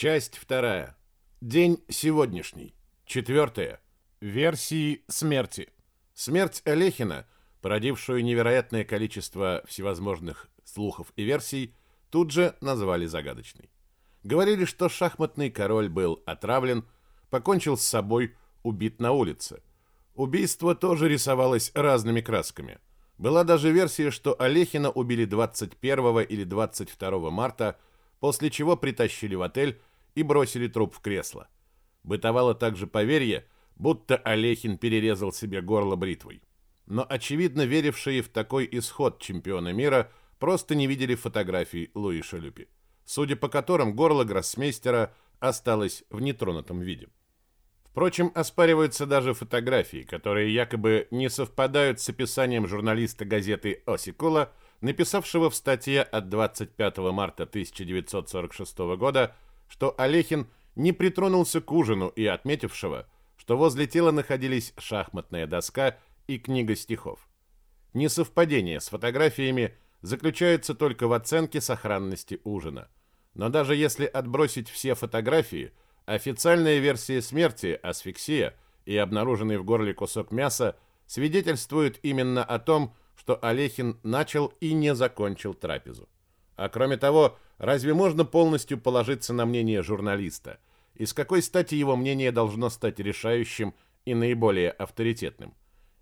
Часть вторая. День сегодняшний. Четвертое. Версии смерти. Смерть Олехина, породившую невероятное количество всевозможных слухов и версий, тут же назвали загадочной. Говорили, что шахматный король был отравлен, покончил с собой, убит на улице. Убийство тоже рисовалось разными красками. Была даже версия, что Олехина убили 21 или 22 марта, после чего притащили в отель и бросили труп в кресло. Бытовало также поверье, будто Олехин перерезал себе горло бритвой. Но, очевидно, верившие в такой исход чемпиона мира просто не видели фотографий Луи Шалюпи, судя по которым горло гроссмейстера осталось в нетронутом виде. Впрочем, оспариваются даже фотографии, которые якобы не совпадают с описанием журналиста газеты «Осикула», написавшего в статье от 25 марта 1946 года, что Олехин не притронулся к ужину и отметившего, что возле тела находились шахматная доска и книга стихов. Несовпадение с фотографиями заключается только в оценке сохранности ужина. Но даже если отбросить все фотографии, официальная версия смерти, асфиксия и обнаруженный в горле кусок мяса свидетельствуют именно о том, что Олехин начал и не закончил трапезу. А кроме того, разве можно полностью положиться на мнение журналиста? И с какой стати его мнение должно стать решающим и наиболее авторитетным?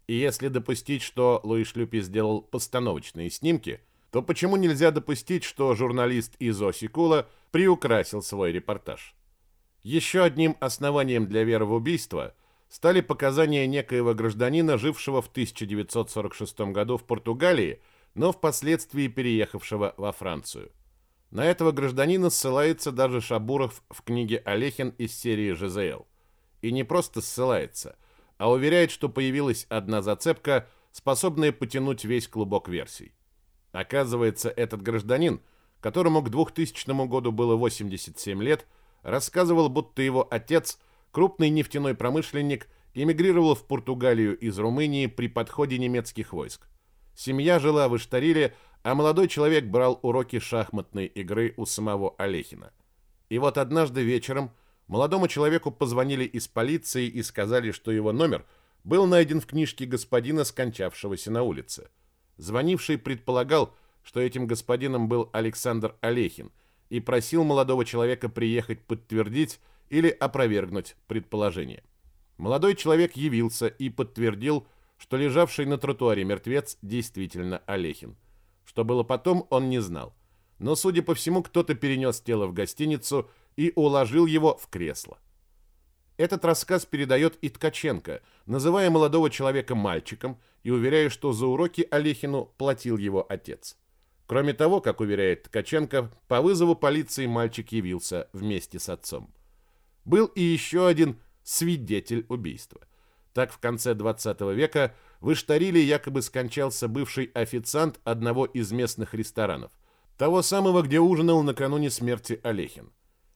И если допустить, что Луи Шлюпи сделал постановочные снимки, то почему нельзя допустить, что журналист из Осикула приукрасил свой репортаж? Еще одним основанием для веры в убийство стали показания некоего гражданина, жившего в 1946 году в Португалии, но впоследствии переехавшего во Францию. На этого гражданина ссылается даже Шабуров в книге Олехин из серии «ЖЗЛ». И не просто ссылается, а уверяет, что появилась одна зацепка, способная потянуть весь клубок версий. Оказывается, этот гражданин, которому к 2000 году было 87 лет, рассказывал, будто его отец, крупный нефтяной промышленник, эмигрировал в Португалию из Румынии при подходе немецких войск. Семья жила в Иштариле, а молодой человек брал уроки шахматной игры у самого Олехина. И вот однажды вечером молодому человеку позвонили из полиции и сказали, что его номер был найден в книжке господина, скончавшегося на улице. Звонивший предполагал, что этим господином был Александр Олехин, и просил молодого человека приехать подтвердить или опровергнуть предположение. Молодой человек явился и подтвердил, что лежавший на тротуаре мертвец действительно Олехин. Что было потом, он не знал. Но, судя по всему, кто-то перенес тело в гостиницу и уложил его в кресло. Этот рассказ передает и Ткаченко, называя молодого человека мальчиком и уверяя, что за уроки Олехину платил его отец. Кроме того, как уверяет Ткаченко, по вызову полиции мальчик явился вместе с отцом. Был и еще один свидетель убийства. Так в конце 20 века в Иштариле якобы скончался бывший официант одного из местных ресторанов, того самого, где ужинал накануне смерти Олехин.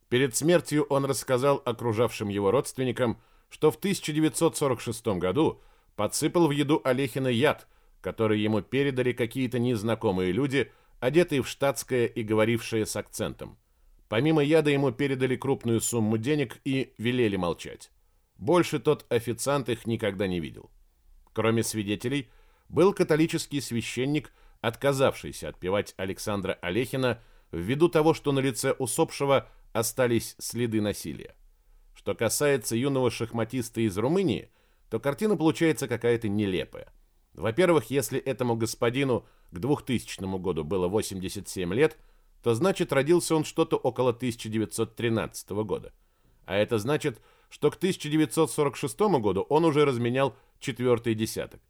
Перед смертью он рассказал окружавшим его родственникам, что в 1946 году подсыпал в еду Олехина яд, который ему передали какие-то незнакомые люди, одетые в штатское и говорившие с акцентом. Помимо яда ему передали крупную сумму денег и велели молчать. Больше тот официант их никогда не видел. Кроме свидетелей, был католический священник, отказавшийся отпевать Александра Олехина ввиду того, что на лице усопшего – остались следы насилия. Что касается юного шахматиста из Румынии, то картина получается какая-то нелепая. Во-первых, если этому господину к 2000 году было 87 лет, то значит родился он что-то около 1913 года. А это значит, что к 1946 году он уже разменял четвертый десяток.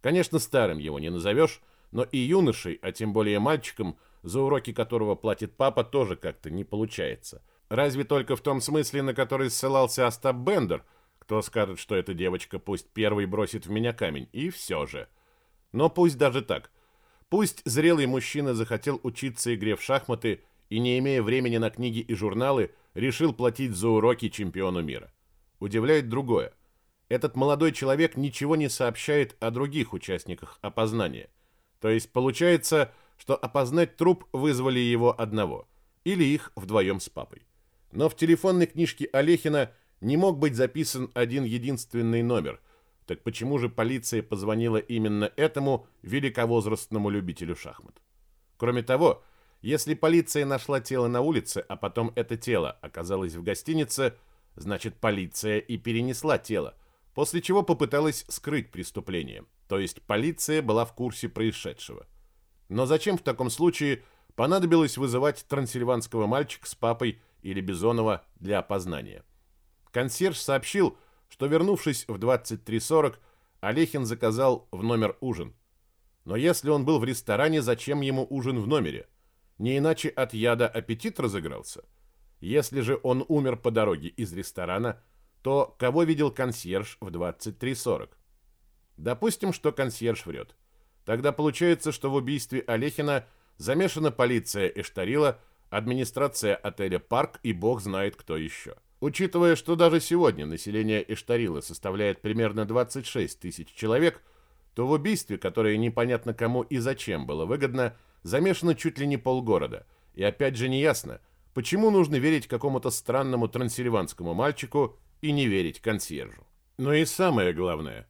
Конечно, старым его не назовешь, но и юношей, а тем более мальчиком, за уроки которого платит папа, тоже как-то не получается. Разве только в том смысле, на который ссылался Остап Бендер, кто скажет, что эта девочка пусть первый бросит в меня камень, и все же. Но пусть даже так. Пусть зрелый мужчина захотел учиться игре в шахматы и, не имея времени на книги и журналы, решил платить за уроки чемпиону мира. Удивляет другое. Этот молодой человек ничего не сообщает о других участниках опознания. То есть получается, что опознать труп вызвали его одного, или их вдвоем с папой. но в телефонной книжке Олехина не мог быть записан один единственный номер. Так почему же полиция позвонила именно этому великовозрастному любителю шахмат? Кроме того, если полиция нашла тело на улице, а потом это тело оказалось в гостинице, значит полиция и перенесла тело, после чего попыталась скрыть преступление. То есть полиция была в курсе происшедшего. Но зачем в таком случае понадобилось вызывать трансильванского мальчика с папой или Бизонова для опознания? Консьерж сообщил, что, вернувшись в 23.40, Олехин заказал в номер ужин. Но если он был в ресторане, зачем ему ужин в номере? Не иначе от яда аппетит разыгрался. Если же он умер по дороге из ресторана, то кого видел консьерж в 23.40? Допустим, что консьерж врет. Тогда получается, что в убийстве Олехина замешана полиция Эштарила, администрация отеля «Парк» и бог знает кто еще. Учитывая, что даже сегодня население Эштарила составляет примерно 26 тысяч человек, то в убийстве, которое непонятно кому и зачем было выгодно, замешано чуть ли не полгорода. И опять же неясно, почему нужно верить какому-то странному трансильванскому мальчику и не верить консьержу. Но и самое главное,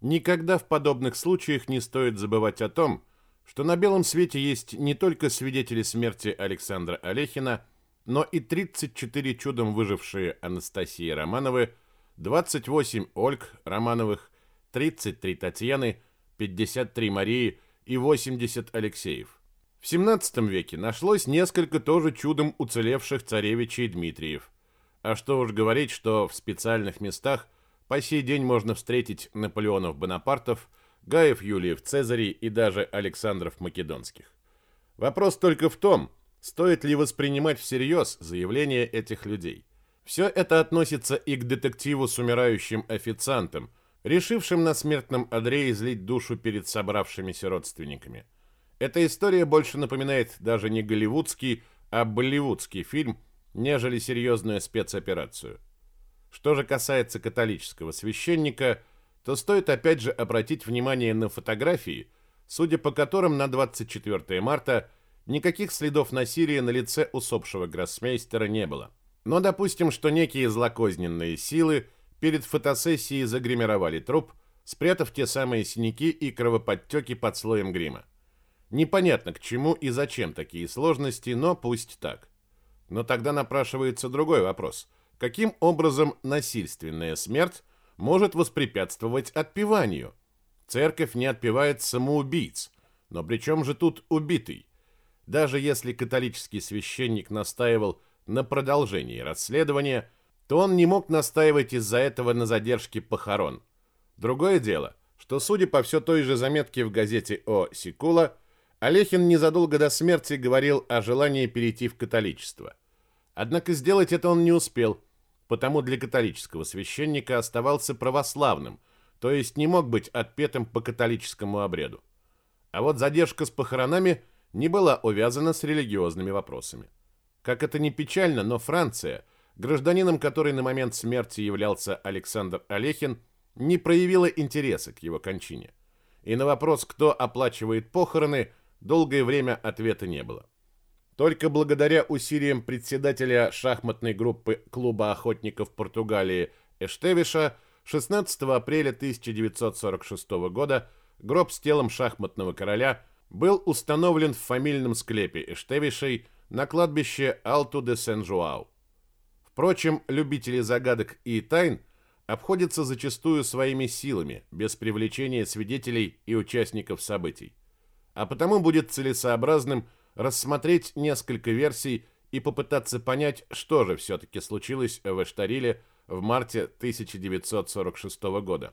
никогда в подобных случаях не стоит забывать о том, что на белом свете есть не только свидетели смерти Александра Олехина, но и 34 чудом выжившие Анастасии Романовы, 28 Ольг Романовых, 33 Татьяны, 53 Марии и 80 Алексеев. В 17 веке нашлось несколько тоже чудом уцелевших царевичей Дмитриев. А что уж говорить, что в специальных местах по сей день можно встретить Наполеонов Бонапартов, Гаев Юлиев Цезарей и даже Александров Македонских. Вопрос только в том, Стоит ли воспринимать всерьез заявления этих людей? Все это относится и к детективу с умирающим официантом, решившим на смертном одре излить душу перед собравшимися родственниками. Эта история больше напоминает даже не голливудский, а болливудский фильм, нежели серьезную спецоперацию. Что же касается католического священника, то стоит опять же обратить внимание на фотографии, судя по которым на 24 марта – Никаких следов насилия на лице усопшего гроссмейстера не было. Но допустим, что некие злокозненные силы перед фотосессией загримировали труп, спрятав те самые синяки и кровоподтеки под слоем грима. Непонятно, к чему и зачем такие сложности, но пусть так. Но тогда напрашивается другой вопрос. Каким образом насильственная смерть может воспрепятствовать отпеванию? Церковь не отпевает самоубийц. Но при чем же тут убитый? Даже если католический священник настаивал на продолжении расследования, то он не мог настаивать из-за этого на задержке похорон. Другое дело, что, судя по все той же заметке в газете о Сикула, Олехин незадолго до смерти говорил о желании перейти в католичество. Однако сделать это он не успел, потому для католического священника оставался православным, то есть не мог быть отпетым по католическому обряду. А вот задержка с похоронами – не была увязана с религиозными вопросами. Как это ни печально, но Франция, гражданином которой на момент смерти являлся Александр Олехин, не проявила интереса к его кончине. И на вопрос, кто оплачивает похороны, долгое время ответа не было. Только благодаря усилиям председателя шахматной группы клуба охотников Португалии Эштевиша 16 апреля 1946 года гроб с телом шахматного короля – был установлен в фамильном склепе Эштевишей на кладбище Алту де Сен-Жуау. Впрочем, любители загадок и тайн обходятся зачастую своими силами, без привлечения свидетелей и участников событий. А потому будет целесообразным рассмотреть несколько версий и попытаться понять, что же все-таки случилось в Эштариле в марте 1946 года.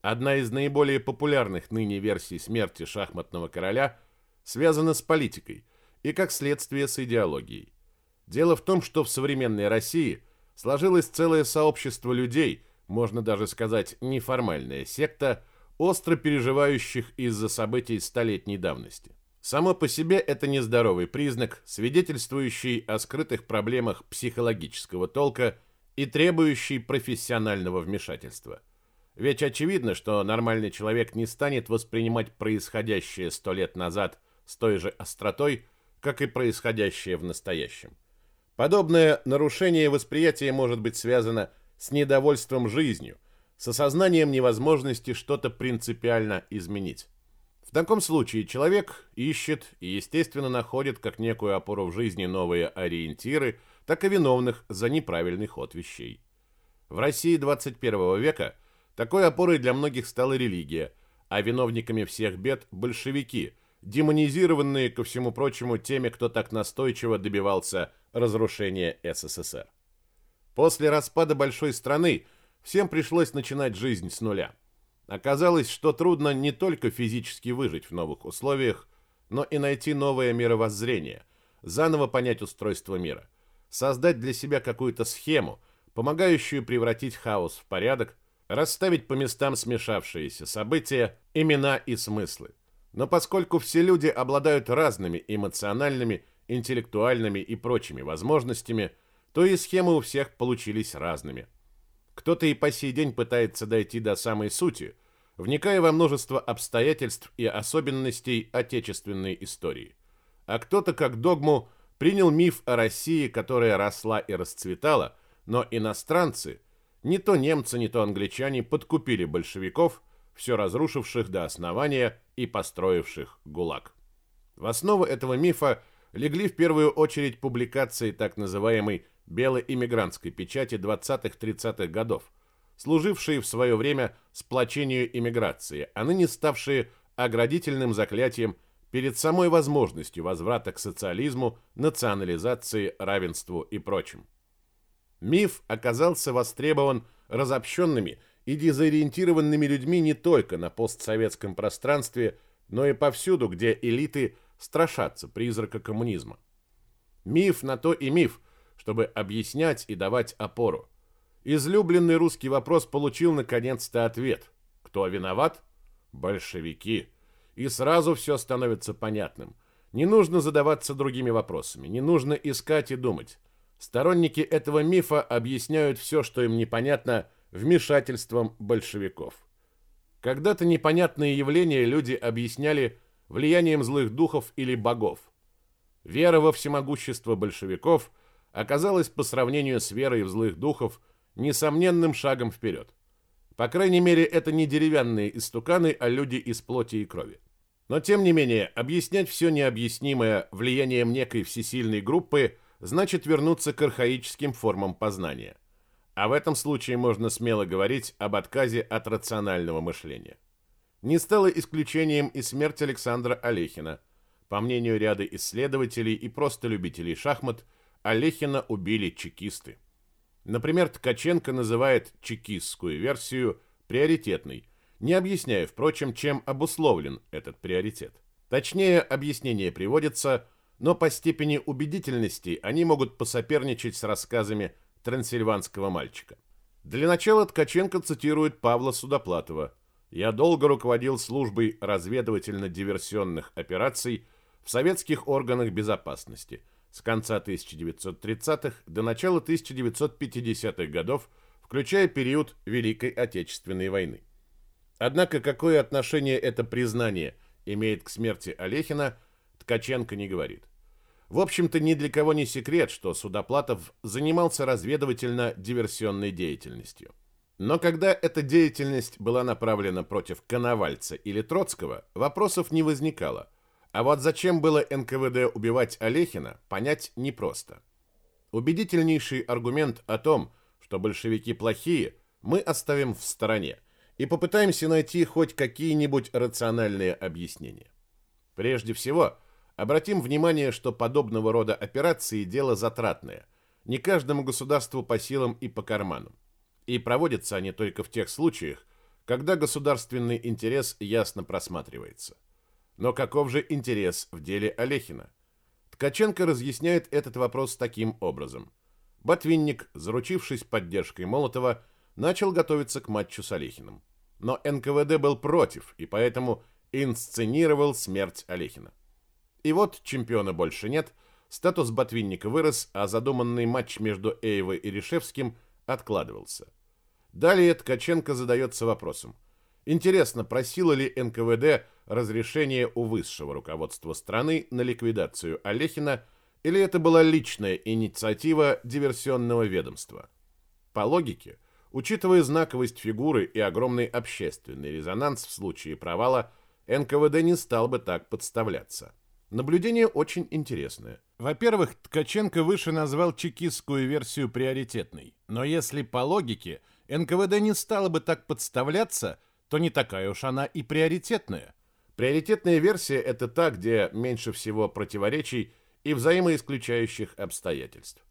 Одна из наиболее популярных ныне версий смерти шахматного короля связана с политикой и, как следствие, с идеологией. Дело в том, что в современной России сложилось целое сообщество людей, можно даже сказать неформальная секта, остро переживающих из-за событий столетней давности. Само по себе это нездоровый признак, свидетельствующий о скрытых проблемах психологического толка и требующий профессионального вмешательства – ведь очевидно, что нормальный человек не станет воспринимать происходящее сто лет назад с той же остротой, как и происходящее в настоящем. Подобное нарушение восприятия может быть связано с недовольством жизнью, с осознанием невозможности что-то принципиально изменить. В таком случае человек ищет и, естественно, находит как некую опору в жизни новые ориентиры, так и виновных за неправильный ход вещей. В России 21 века такой опорой для многих стала религия, а виновниками всех бед – большевики, демонизированные, ко всему прочему, теми, кто так настойчиво добивался разрушения СССР. После распада большой страны всем пришлось начинать жизнь с нуля. Оказалось, что трудно не только физически выжить в новых условиях, но и найти новое мировоззрение, заново понять устройство мира, создать для себя какую-то схему, помогающую превратить хаос в порядок, расставить по местам смешавшиеся события, имена и смыслы. Но поскольку все люди обладают разными эмоциональными, интеллектуальными и прочими возможностями, то и схемы у всех получились разными – кто-то и по сей день пытается дойти до самой сути, вникая во множество обстоятельств и особенностей отечественной истории. А кто-то, как догму, принял миф о России, которая росла и расцветала, но иностранцы, не то немцы, не то англичане, подкупили большевиков, все разрушивших до основания и построивших ГУЛАГ. В основу этого мифа легли в первую очередь публикации так называемой белой иммигрантской печати 20-30-х годов, служившие в свое время сплочению иммиграции, а ныне ставшие оградительным заклятием перед самой возможностью возврата к социализму, национализации, равенству и прочим. Миф оказался востребован разобщенными и дезориентированными людьми не только на постсоветском пространстве, но и повсюду, где элиты страшатся призрака коммунизма. Миф на то и миф, чтобы объяснять и давать опору. Излюбленный русский вопрос получил наконец-то ответ. Кто виноват? Большевики. И сразу все становится понятным. Не нужно задаваться другими вопросами, не нужно искать и думать. Сторонники этого мифа объясняют все, что им непонятно, вмешательством большевиков. Когда-то непонятные явления люди объясняли влиянием злых духов или богов. Вера во всемогущество большевиков – оказалось по сравнению с верой в злых духов несомненным шагом вперед. По крайней мере, это не деревянные истуканы, а люди из плоти и крови. Но тем не менее, объяснять все необъяснимое влиянием некой всесильной группы значит вернуться к архаическим формам познания. А в этом случае можно смело говорить об отказе от рационального мышления. Не стало исключением и смерть Александра Олехина. По мнению ряда исследователей и просто любителей шахмат – Олехина убили чекисты. Например, Ткаченко называет чекистскую версию приоритетной, не объясняя, впрочем, чем обусловлен этот приоритет. Точнее, объяснение приводится, но по степени убедительности они могут посоперничать с рассказами трансильванского мальчика. Для начала Ткаченко цитирует Павла Судоплатова. «Я долго руководил службой разведывательно-диверсионных операций в советских органах безопасности – с конца 1930-х до начала 1950-х годов, включая период Великой Отечественной войны. Однако какое отношение это признание имеет к смерти Олехина, Ткаченко не говорит. В общем-то, ни для кого не секрет, что Судоплатов занимался разведывательно-диверсионной деятельностью. Но когда эта деятельность была направлена против Коновальца или Троцкого, вопросов не возникало – а вот зачем было НКВД убивать Олехина, понять непросто. Убедительнейший аргумент о том, что большевики плохие, мы оставим в стороне и попытаемся найти хоть какие-нибудь рациональные объяснения. Прежде всего, обратим внимание, что подобного рода операции – дело затратное, не каждому государству по силам и по карману. И проводятся они только в тех случаях, когда государственный интерес ясно просматривается – но каков же интерес в деле Олехина? Ткаченко разъясняет этот вопрос таким образом. Ботвинник, заручившись поддержкой Молотова, начал готовиться к матчу с Олехиным. Но НКВД был против, и поэтому инсценировал смерть Олехина. И вот чемпиона больше нет, статус Ботвинника вырос, а задуманный матч между Эйвой и Решевским откладывался. Далее Ткаченко задается вопросом. Интересно, просила ли НКВД разрешение у высшего руководства страны на ликвидацию Олехина или это была личная инициатива диверсионного ведомства. По логике, учитывая знаковость фигуры и огромный общественный резонанс в случае провала, НКВД не стал бы так подставляться. Наблюдение очень интересное. Во-первых, Ткаченко выше назвал чекистскую версию приоритетной. Но если по логике НКВД не стало бы так подставляться, то не такая уж она и приоритетная. Приоритетная версия – это та, где меньше всего противоречий и взаимоисключающих обстоятельств.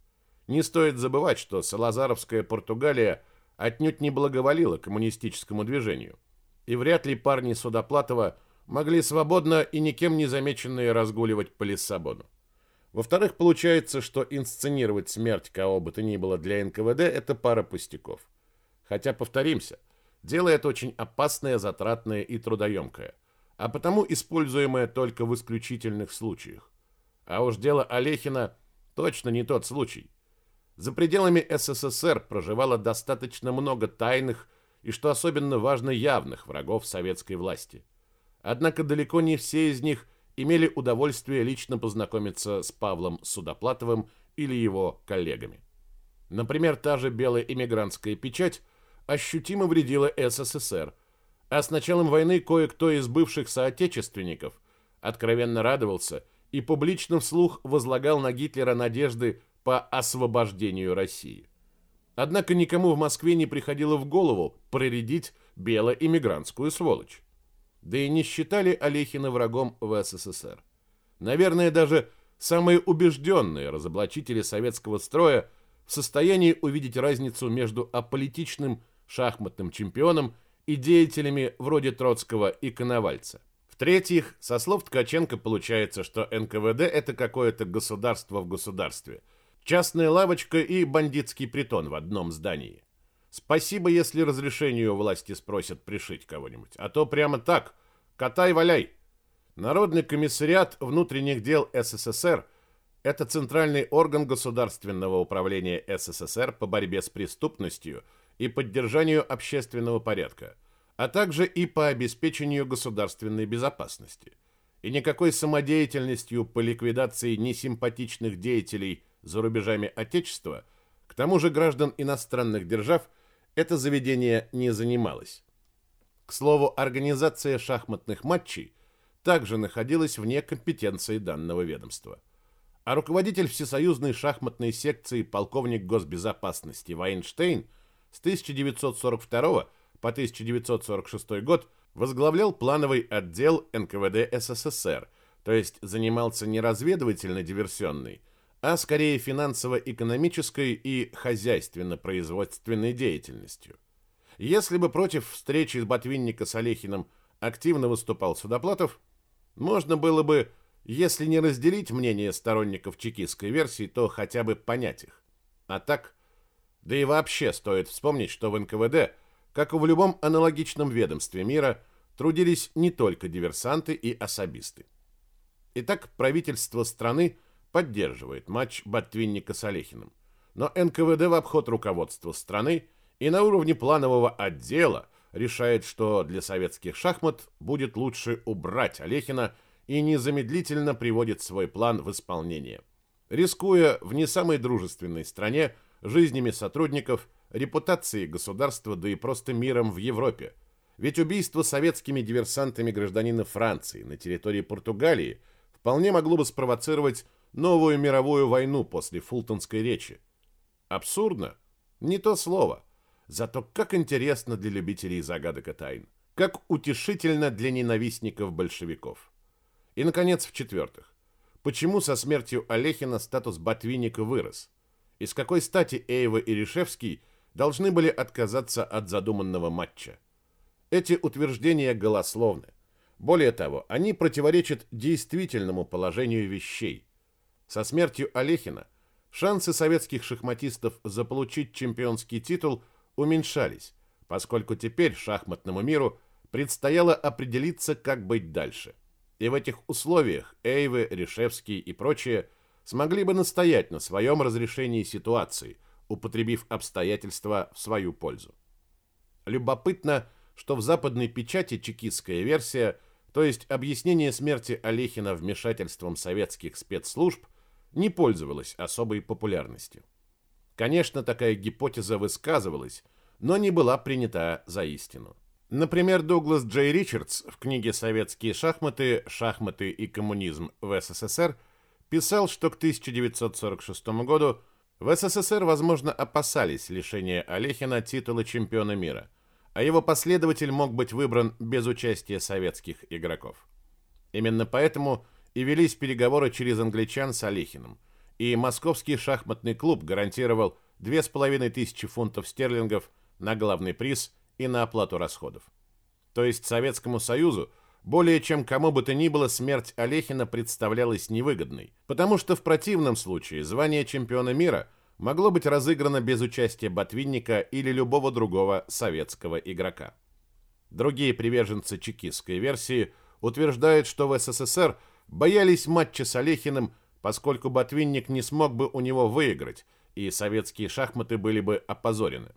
Не стоит забывать, что Салазаровская Португалия отнюдь не благоволила коммунистическому движению, и вряд ли парни Судоплатова могли свободно и никем не замеченные разгуливать по Лиссабону. Во-вторых, получается, что инсценировать смерть кого бы то ни было для НКВД – это пара пустяков. Хотя, повторимся, дело это очень опасное, затратное и трудоемкое, а потому используемое только в исключительных случаях. А уж дело Олехина точно не тот случай. За пределами СССР проживало достаточно много тайных и, что особенно важно, явных врагов советской власти. Однако далеко не все из них имели удовольствие лично познакомиться с Павлом Судоплатовым или его коллегами. Например, та же белая иммигрантская печать ощутимо вредила СССР, а с началом войны кое-кто из бывших соотечественников откровенно радовался – и публично вслух возлагал на Гитлера надежды по освобождению России. Однако никому в Москве не приходило в голову проредить бело-иммигрантскую сволочь. Да и не считали Олехина врагом в СССР. Наверное, даже самые убежденные разоблачители советского строя в состоянии увидеть разницу между аполитичным шахматным чемпионом и деятелями вроде Троцкого и Коновальца. В-третьих, со слов Ткаченко получается, что НКВД это какое-то государство в государстве. Частная лавочка и бандитский притон в одном здании. Спасибо, если разрешению власти спросят пришить кого-нибудь. А то прямо так, катай валяй. Народный комиссариат внутренних дел СССР – это центральный орган государственного управления СССР по борьбе с преступностью и поддержанию общественного порядка – а также и по обеспечению государственной безопасности. И никакой самодеятельностью по ликвидации несимпатичных деятелей за рубежами Отечества, к тому же граждан иностранных держав, это заведение не занималось. К слову, организация шахматных матчей также находилась вне компетенции данного ведомства. А руководитель Всесоюзной шахматной секции полковник госбезопасности Вайнштейн с 1942 года по 1946 год возглавлял плановый отдел НКВД СССР, то есть занимался не разведывательно-диверсионной, а скорее финансово-экономической и хозяйственно-производственной деятельностью. Если бы против встречи Ботвинника с Олехиным активно выступал Судоплатов, можно было бы, если не разделить мнение сторонников чекистской версии, то хотя бы понять их. А так, да и вообще стоит вспомнить, что в НКВД – как и в любом аналогичном ведомстве мира, трудились не только диверсанты и особисты. Итак, правительство страны поддерживает матч Ботвинника с Олехиным. Но НКВД в обход руководства страны и на уровне планового отдела решает, что для советских шахмат будет лучше убрать Олехина и незамедлительно приводит свой план в исполнение. Рискуя в не самой дружественной стране жизнями сотрудников – репутацией государства, да и просто миром в Европе. Ведь убийство советскими диверсантами гражданина Франции на территории Португалии вполне могло бы спровоцировать новую мировую войну после Фултонской речи. Абсурдно? Не то слово. Зато как интересно для любителей загадок и тайн. Как утешительно для ненавистников большевиков. И, наконец, в-четвертых. Почему со смертью Олехина статус Ботвинника вырос? И с какой стати Эйва и Ришевский должны были отказаться от задуманного матча. Эти утверждения голословны. Более того, они противоречат действительному положению вещей. Со смертью Олехина шансы советских шахматистов заполучить чемпионский титул уменьшались, поскольку теперь шахматному миру предстояло определиться, как быть дальше. И в этих условиях Эйвы, Решевский и прочие смогли бы настоять на своем разрешении ситуации – употребив обстоятельства в свою пользу. Любопытно, что в западной печати чекистская версия, то есть объяснение смерти Олехина вмешательством советских спецслужб, не пользовалась особой популярностью. Конечно, такая гипотеза высказывалась, но не была принята за истину. Например, Дуглас Джей Ричардс в книге «Советские шахматы. Шахматы и коммунизм в СССР» писал, что к 1946 году в СССР, возможно, опасались лишения Олехина титула чемпиона мира, а его последователь мог быть выбран без участия советских игроков. Именно поэтому и велись переговоры через англичан с Олехиным, и Московский шахматный клуб гарантировал 2500 фунтов стерлингов на главный приз и на оплату расходов. То есть Советскому Союзу более чем кому бы то ни было смерть Олехина представлялась невыгодной, потому что в противном случае звание чемпиона мира могло быть разыграно без участия Ботвинника или любого другого советского игрока. Другие приверженцы чекистской версии утверждают, что в СССР боялись матча с Олехиным, поскольку Ботвинник не смог бы у него выиграть, и советские шахматы были бы опозорены.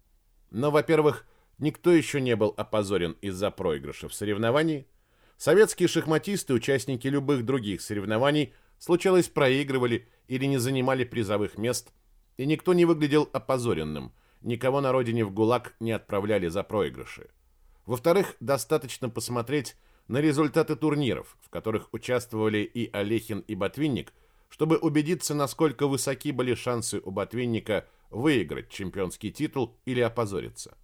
Но, во-первых, никто еще не был опозорен из-за проигрыша в соревновании, Советские шахматисты, участники любых других соревнований, случалось проигрывали или не занимали призовых мест, и никто не выглядел опозоренным, никого на родине в ГУЛАГ не отправляли за проигрыши. Во-вторых, достаточно посмотреть на результаты турниров, в которых участвовали и Олехин, и Ботвинник, чтобы убедиться, насколько высоки были шансы у Ботвинника выиграть чемпионский титул или опозориться.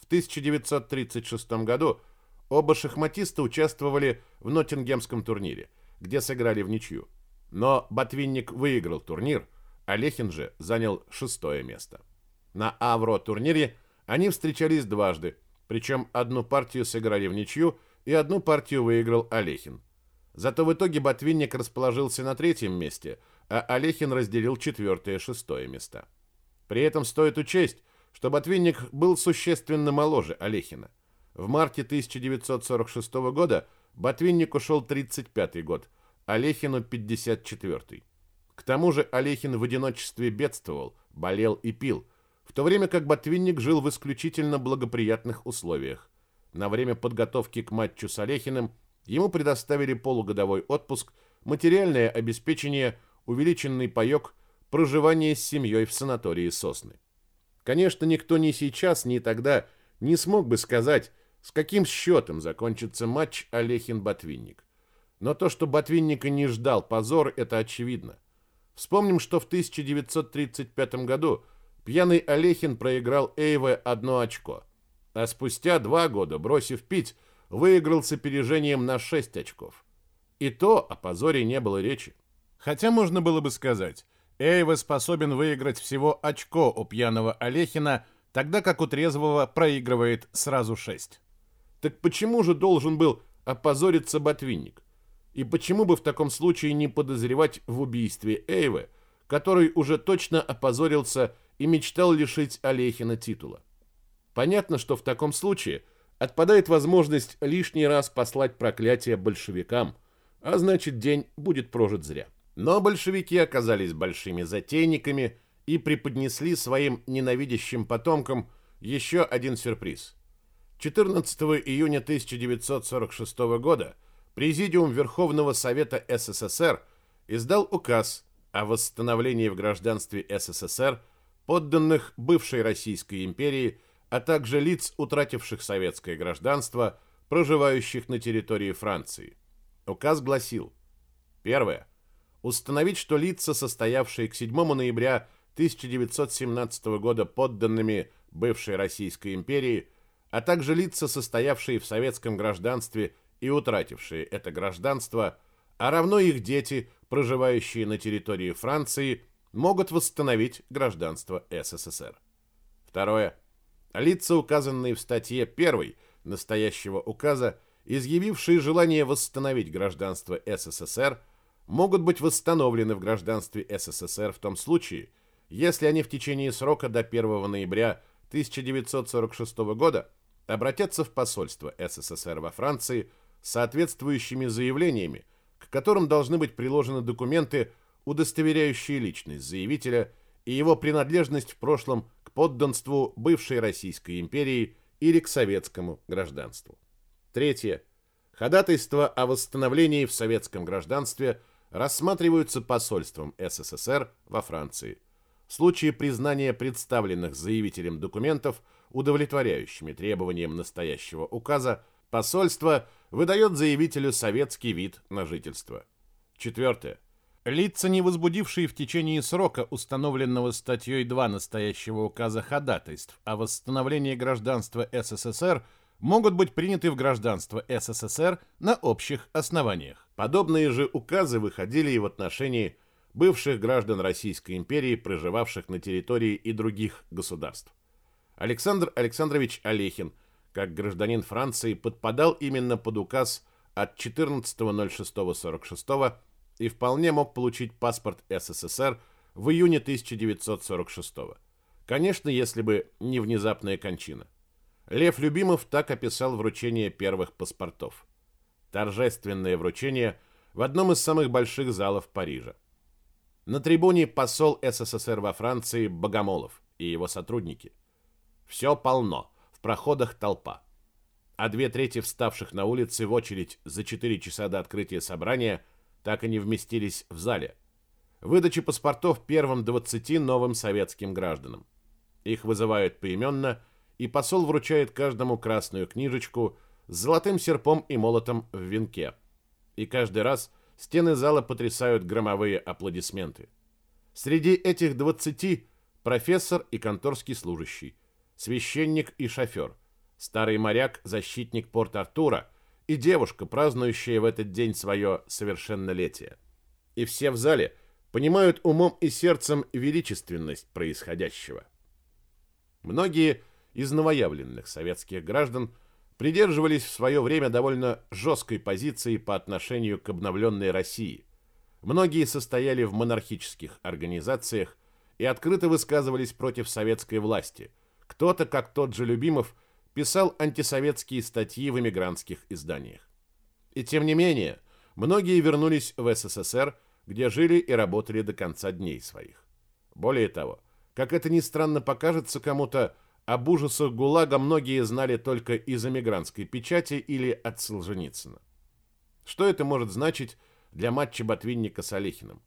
В 1936 году Оба шахматиста участвовали в Ноттингемском турнире, где сыграли в ничью. Но Ботвинник выиграл турнир, а Лехин же занял шестое место. На Авро-турнире они встречались дважды, причем одну партию сыграли в ничью и одну партию выиграл Олехин. Зато в итоге Ботвинник расположился на третьем месте, а Олехин разделил четвертое и шестое места. При этом стоит учесть, что Ботвинник был существенно моложе Олехина – в марте 1946 года Ботвинник ушел 35-й год, Олехину 54-й. К тому же Олехин в одиночестве бедствовал, болел и пил, в то время как Ботвинник жил в исключительно благоприятных условиях. На время подготовки к матчу с Олехиным ему предоставили полугодовой отпуск, материальное обеспечение, увеличенный паёк, проживание с семьей в санатории Сосны. Конечно, никто ни сейчас, ни тогда не смог бы сказать, с каким счетом закончится матч Олехин-Ботвинник. Но то, что Ботвинника не ждал позор, это очевидно. Вспомним, что в 1935 году пьяный Олехин проиграл Эйве одно очко, а спустя два года, бросив пить, выиграл с опережением на 6 очков. И то о позоре не было речи. Хотя можно было бы сказать, Эйве способен выиграть всего очко у пьяного Олехина, тогда как у трезвого проигрывает сразу 6. Так почему же должен был опозориться Ботвинник? И почему бы в таком случае не подозревать в убийстве Эйвы, который уже точно опозорился и мечтал лишить Олехина титула? Понятно, что в таком случае отпадает возможность лишний раз послать проклятие большевикам, а значит день будет прожит зря. Но большевики оказались большими затейниками и преподнесли своим ненавидящим потомкам еще один сюрприз – 14 июня 1946 года Президиум Верховного Совета СССР издал указ о восстановлении в гражданстве СССР подданных бывшей Российской империи, а также лиц, утративших советское гражданство, проживающих на территории Франции. Указ гласил: Первое. Установить, что лица, состоявшие к 7 ноября 1917 года подданными бывшей Российской империи, а также лица, состоявшие в советском гражданстве и утратившие это гражданство, а равно их дети, проживающие на территории Франции, могут восстановить гражданство СССР. Второе. Лица, указанные в статье 1 настоящего указа, изъявившие желание восстановить гражданство СССР, могут быть восстановлены в гражданстве СССР в том случае, если они в течение срока до 1 ноября 1946 года обратятся в посольство СССР во Франции с соответствующими заявлениями, к которым должны быть приложены документы, удостоверяющие личность заявителя и его принадлежность в прошлом к подданству бывшей Российской империи или к советскому гражданству. Третье. Ходатайство о восстановлении в советском гражданстве рассматриваются посольством СССР во Франции. В случае признания представленных заявителем документов удовлетворяющими требованиям настоящего указа, посольство выдает заявителю советский вид на жительство. Четвертое. Лица, не возбудившие в течение срока, установленного статьей 2 настоящего указа ходатайств о восстановлении гражданства СССР, могут быть приняты в гражданство СССР на общих основаниях. Подобные же указы выходили и в отношении бывших граждан Российской империи, проживавших на территории и других государств. Александр Александрович Олехин, как гражданин Франции, подпадал именно под указ от 14.06.46 и вполне мог получить паспорт СССР в июне 1946 Конечно, если бы не внезапная кончина. Лев Любимов так описал вручение первых паспортов. Торжественное вручение в одном из самых больших залов Парижа. На трибуне посол СССР во Франции Богомолов и его сотрудники. Все полно, в проходах толпа. А две трети вставших на улице в очередь за 4 часа до открытия собрания – так и не вместились в зале. Выдача паспортов первым 20 новым советским гражданам. Их вызывают поименно, и посол вручает каждому красную книжечку с золотым серпом и молотом в венке. И каждый раз стены зала потрясают громовые аплодисменты. Среди этих 20 профессор и конторский служащий, священник и шофер, старый моряк, защитник Порт-Артура – и девушка, празднующая в этот день свое совершеннолетие. И все в зале понимают умом и сердцем величественность происходящего. Многие из новоявленных советских граждан придерживались в свое время довольно жесткой позиции по отношению к обновленной России. Многие состояли в монархических организациях и открыто высказывались против советской власти. Кто-то, как тот же Любимов, писал антисоветские статьи в эмигрантских изданиях. И тем не менее, многие вернулись в СССР, где жили и работали до конца дней своих. Более того, как это ни странно покажется кому-то, об ужасах ГУЛАГа многие знали только из эмигрантской печати или от Солженицына. Что это может значить для матча Ботвинника с Олехиным?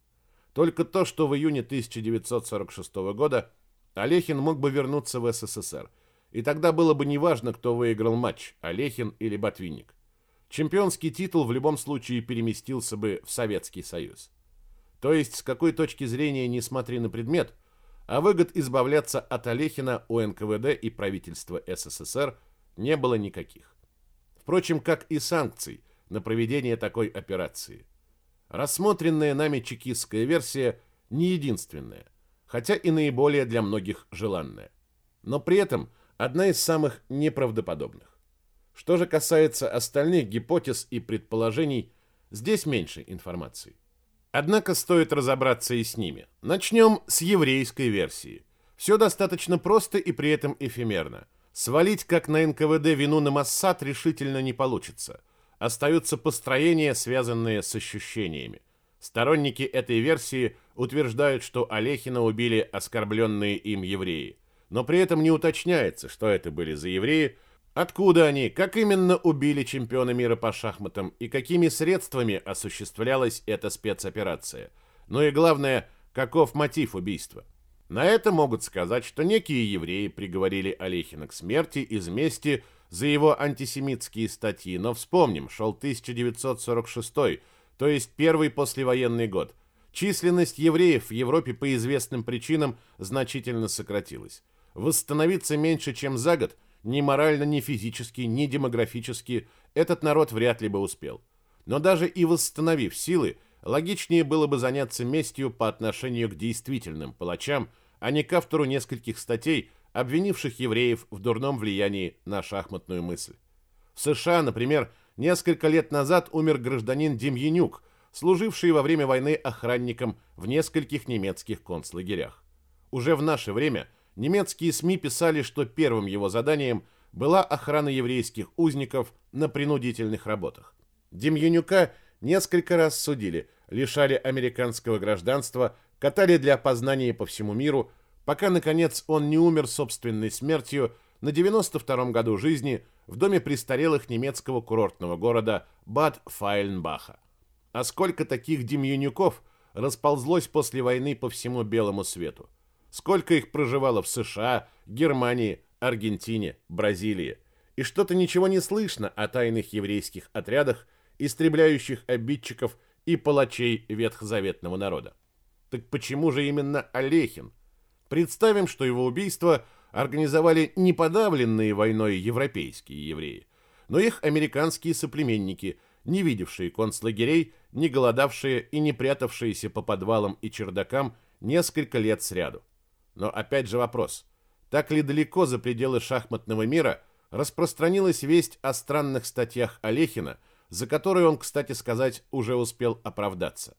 Только то, что в июне 1946 года Олехин мог бы вернуться в СССР – и тогда было бы неважно, кто выиграл матч, Олехин или Ботвинник. Чемпионский титул в любом случае переместился бы в Советский Союз. То есть, с какой точки зрения не смотри на предмет, а выгод избавляться от Олехина у НКВД и правительства СССР не было никаких. Впрочем, как и санкций на проведение такой операции. Рассмотренная нами чекистская версия не единственная, хотя и наиболее для многих желанная. Но при этом – одна из самых неправдоподобных. Что же касается остальных гипотез и предположений, здесь меньше информации. Однако стоит разобраться и с ними. Начнем с еврейской версии. Все достаточно просто и при этом эфемерно. Свалить, как на НКВД, вину на Моссад решительно не получится. Остаются построения, связанные с ощущениями. Сторонники этой версии утверждают, что Олехина убили оскорбленные им евреи но при этом не уточняется, что это были за евреи, откуда они, как именно убили чемпиона мира по шахматам и какими средствами осуществлялась эта спецоперация. Ну и главное, каков мотив убийства. На это могут сказать, что некие евреи приговорили Олехина к смерти из мести за его антисемитские статьи, но вспомним, шел 1946, то есть первый послевоенный год. Численность евреев в Европе по известным причинам значительно сократилась восстановиться меньше, чем за год, ни морально, ни физически, ни демографически, этот народ вряд ли бы успел. Но даже и восстановив силы, логичнее было бы заняться местью по отношению к действительным палачам, а не к автору нескольких статей, обвинивших евреев в дурном влиянии на шахматную мысль. В США, например, несколько лет назад умер гражданин Демьянюк, служивший во время войны охранником в нескольких немецких концлагерях. Уже в наше время – Немецкие СМИ писали, что первым его заданием была охрана еврейских узников на принудительных работах. Демьянюка несколько раз судили, лишали американского гражданства, катали для опознания по всему миру, пока, наконец, он не умер собственной смертью на 92-м году жизни в доме престарелых немецкого курортного города Бад Файленбаха. А сколько таких Демьянюков расползлось после войны по всему белому свету? Сколько их проживало в США, Германии, Аргентине, Бразилии? И что-то ничего не слышно о тайных еврейских отрядах, истребляющих обидчиков и палачей ветхозаветного народа. Так почему же именно Олехин? Представим, что его убийство организовали не подавленные войной европейские евреи, но их американские соплеменники, не видевшие концлагерей, не голодавшие и не прятавшиеся по подвалам и чердакам несколько лет сряду. Но опять же вопрос, так ли далеко за пределы шахматного мира распространилась весть о странных статьях Олехина, за которые он, кстати сказать, уже успел оправдаться?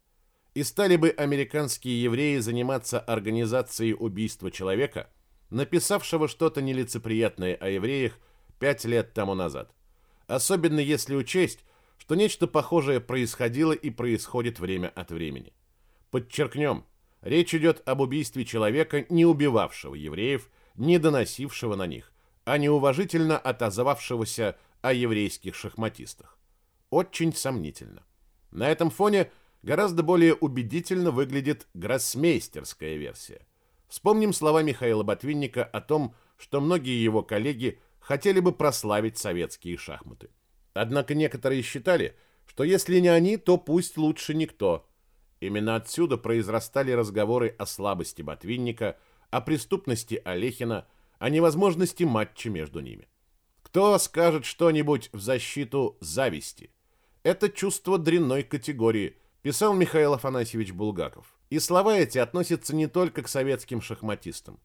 И стали бы американские евреи заниматься организацией убийства человека, написавшего что-то нелицеприятное о евреях пять лет тому назад? Особенно если учесть, что нечто похожее происходило и происходит время от времени. Подчеркнем, речь идет об убийстве человека, не убивавшего евреев, не доносившего на них, а неуважительно отозвавшегося о еврейских шахматистах. Очень сомнительно. На этом фоне гораздо более убедительно выглядит гроссмейстерская версия. Вспомним слова Михаила Ботвинника о том, что многие его коллеги хотели бы прославить советские шахматы. Однако некоторые считали, что если не они, то пусть лучше никто. Именно отсюда произрастали разговоры о слабости Ботвинника, о преступности Олехина, о невозможности матча между ними. Кто скажет что-нибудь в защиту зависти? Это чувство дрянной категории, писал Михаил Афанасьевич Булгаков. И слова эти относятся не только к советским шахматистам.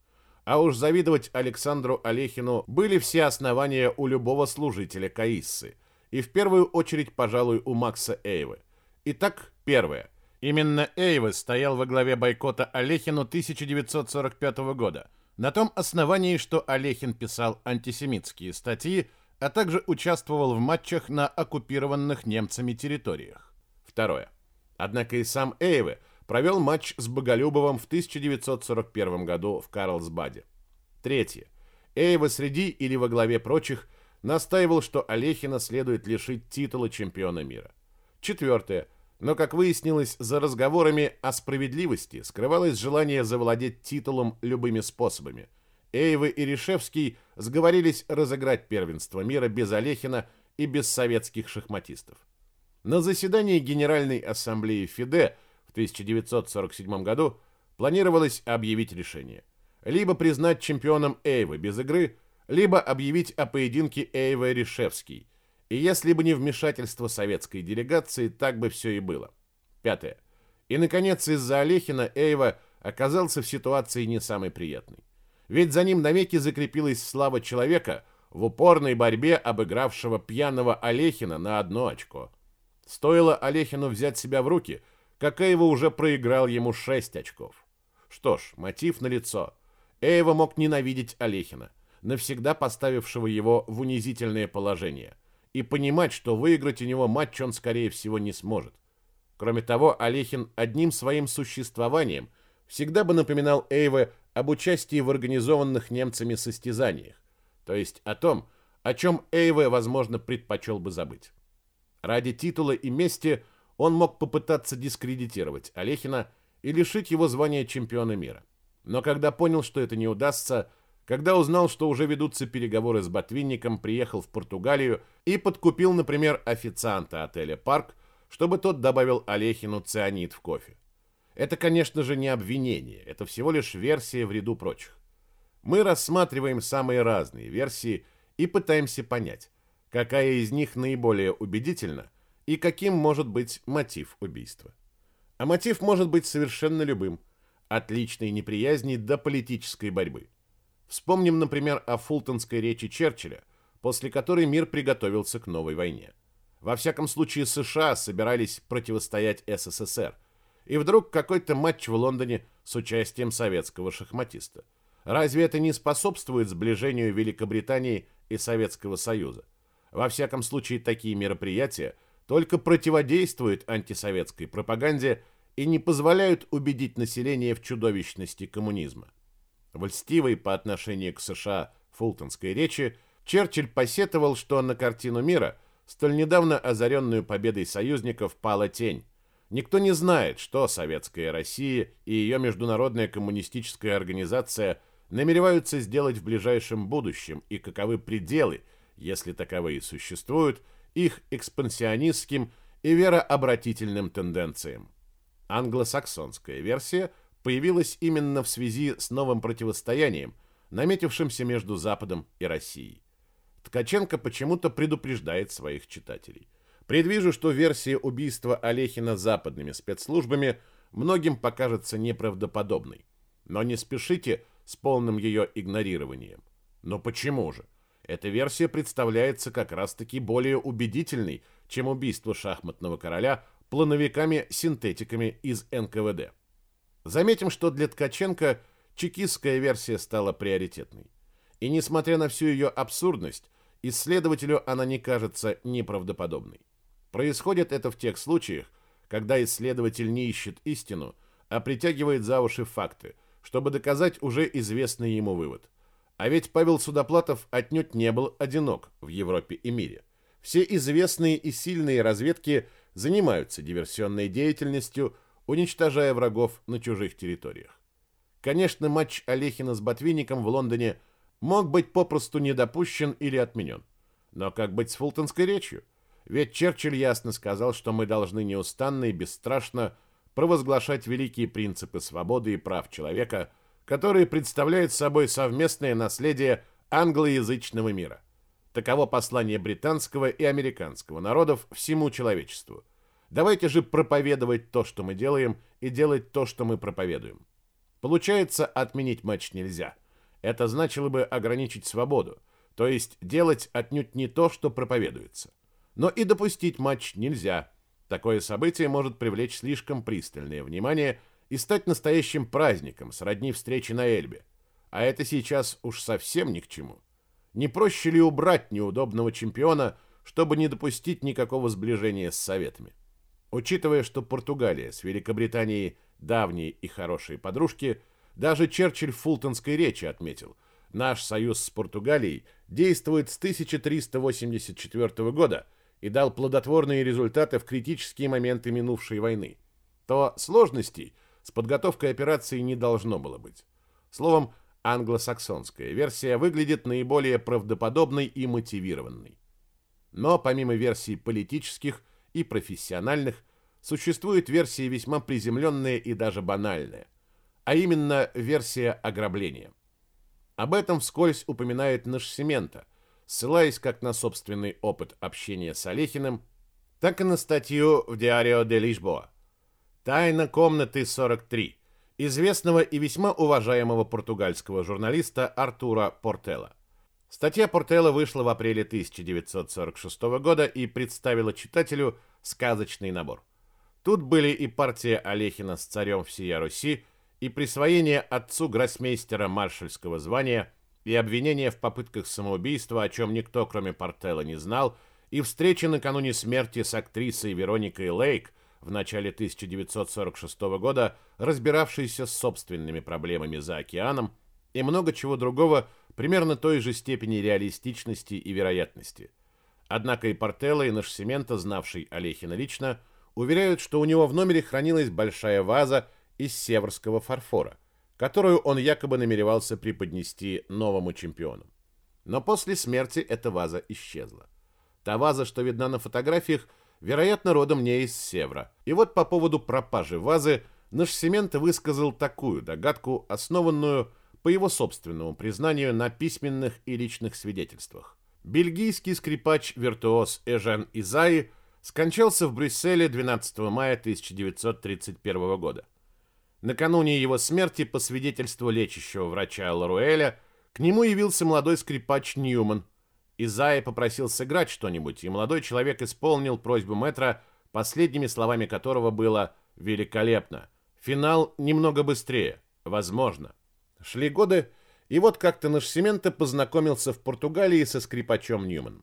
А уж завидовать Александру Олехину были все основания у любого служителя Каиссы – и в первую очередь, пожалуй, у Макса Эйвы. Итак, первое. Именно Эйвы стоял во главе бойкота Олехину 1945 года, на том основании, что Олехин писал антисемитские статьи, а также участвовал в матчах на оккупированных немцами территориях. Второе. Однако и сам Эйве провел матч с Боголюбовым в 1941 году в Карлсбаде. Третье. Эйве среди или во главе прочих настаивал, что Олехина следует лишить титула чемпиона мира. Четвертое. Но, как выяснилось, за разговорами о справедливости скрывалось желание завладеть титулом любыми способами. Эйвы и Ришевский сговорились разыграть первенство мира без Олехина и без советских шахматистов. На заседании Генеральной Ассамблеи ФИДЕ 1947 году планировалось объявить решение. Либо признать чемпионом Эйвы без игры – либо объявить о поединке Эйва Решевский. И если бы не вмешательство советской делегации, так бы все и было. Пятое. И, наконец, из-за Олехина Эйва оказался в ситуации не самой приятной. Ведь за ним навеки закрепилась слава человека в упорной борьбе обыгравшего пьяного Олехина на одно очко. Стоило Олехину взять себя в руки, как Эйва уже проиграл ему 6 очков. Что ж, мотив налицо. Эйва мог ненавидеть Олехина – навсегда поставившего его в унизительное положение, и понимать, что выиграть у него матч он, скорее всего, не сможет. Кроме того, Олехин одним своим существованием всегда бы напоминал Эйве об участии в организованных немцами состязаниях, то есть о том, о чем Эйве, возможно, предпочел бы забыть. Ради титула и мести он мог попытаться дискредитировать Олехина и лишить его звания чемпиона мира. Но когда понял, что это не удастся, когда узнал, что уже ведутся переговоры с Ботвинником, приехал в Португалию и подкупил, например, официанта отеля «Парк», чтобы тот добавил Олехину цианид в кофе. Это, конечно же, не обвинение, это всего лишь версия в ряду прочих. Мы рассматриваем самые разные версии и пытаемся понять, какая из них наиболее убедительна и каким может быть мотив убийства. А мотив может быть совершенно любым, от личной неприязни до политической борьбы – Вспомним, например, о фултонской речи Черчилля, после которой мир приготовился к новой войне. Во всяком случае, США собирались противостоять СССР. И вдруг какой-то матч в Лондоне с участием советского шахматиста. Разве это не способствует сближению Великобритании и Советского Союза? Во всяком случае, такие мероприятия только противодействуют антисоветской пропаганде и не позволяют убедить население в чудовищности коммунизма. В льстивой по отношению к США фултонской речи Черчилль посетовал, что на картину мира, столь недавно озаренную победой союзников, пала тень, Никто не знает, что Советская Россия и ее международная коммунистическая организация намереваются сделать в ближайшем будущем и каковы пределы, если таковые существуют, их экспансионистским и верообратительным тенденциям. Англосаксонская версия появилась именно в связи с новым противостоянием, наметившимся между Западом и Россией. Ткаченко почему-то предупреждает своих читателей. Предвижу, что версия убийства Олехина западными спецслужбами многим покажется неправдоподобной. Но не спешите с полным ее игнорированием. Но почему же? Эта версия представляется как раз-таки более убедительной, чем убийство шахматного короля плановиками-синтетиками из НКВД. Заметим, что для Ткаченко чекистская версия стала приоритетной. И несмотря на всю ее абсурдность, исследователю она не кажется неправдоподобной. Происходит это в тех случаях, когда исследователь не ищет истину, а притягивает за уши факты, чтобы доказать уже известный ему вывод. А ведь Павел Судоплатов отнюдь не был одинок в Европе и мире. Все известные и сильные разведки занимаются диверсионной деятельностью, уничтожая врагов на чужих территориях. Конечно, матч Олехина с Ботвинником в Лондоне мог быть попросту недопущен или отменен. Но как быть с фултонской речью? Ведь Черчилль ясно сказал, что мы должны неустанно и бесстрашно провозглашать великие принципы свободы и прав человека, которые представляют собой совместное наследие англоязычного мира. Таково послание британского и американского народов всему человечеству. Давайте же проповедовать то, что мы делаем, и делать то, что мы проповедуем. Получается, отменить матч нельзя. Это значило бы ограничить свободу, то есть делать отнюдь не то, что проповедуется. Но и допустить матч нельзя. Такое событие может привлечь слишком пристальное внимание и стать настоящим праздником, сродни встречи на Эльбе. А это сейчас уж совсем ни к чему. Не проще ли убрать неудобного чемпиона, чтобы не допустить никакого сближения с Советами? Учитывая, что Португалия с Великобританией давние и хорошие подружки, даже Черчилль в фултонской речи отметил, наш союз с Португалией действует с 1384 года – и дал плодотворные результаты в критические моменты минувшей войны, то сложностей с подготовкой операции не должно было быть. Словом, англосаксонская версия выглядит наиболее правдоподобной и мотивированной. Но помимо версий политических и профессиональных, существует версия весьма приземленная и даже банальная, а именно версия ограбления. Об этом вскользь упоминает Нашсемента – ссылаясь как на собственный опыт общения с Олехиным, так и на статью в Диарио де Лишбоа. «Тайна комнаты 43» известного и весьма уважаемого португальского журналиста Артура Портела. Статья Портела вышла в апреле 1946 года и представила читателю сказочный набор. Тут были и партия Олехина с царем всея Руси, и присвоение отцу гроссмейстера маршальского звания – и обвинения в попытках самоубийства, о чем никто, кроме Портела, не знал, и встреча накануне смерти с актрисой Вероникой Лейк в начале 1946 года, разбиравшейся с собственными проблемами за океаном, и много чего другого примерно той же степени реалистичности и вероятности. Однако и Портелло, и Нашсемента, знавший Олехина лично, уверяют, что у него в номере хранилась большая ваза из северского фарфора, которую он якобы намеревался преподнести новому чемпиону. Но после смерти эта ваза исчезла. Та ваза, что видна на фотографиях, вероятно, родом не из Севра. И вот по поводу пропажи вазы наш Семент высказал такую догадку, основанную, по его собственному признанию, на письменных и личных свидетельствах. Бельгийский скрипач-виртуоз Эжен Изаи скончался в Брюсселе 12 мая 1931 года. Накануне его смерти, по свидетельству лечащего врача Ларуэля, к нему явился молодой скрипач Ньюман. Изая попросил сыграть что-нибудь, и молодой человек исполнил просьбу мэтра, последними словами которого было «великолепно». Финал немного быстрее, возможно. Шли годы, и вот как-то наш Сементо познакомился в Португалии со скрипачом Ньюман.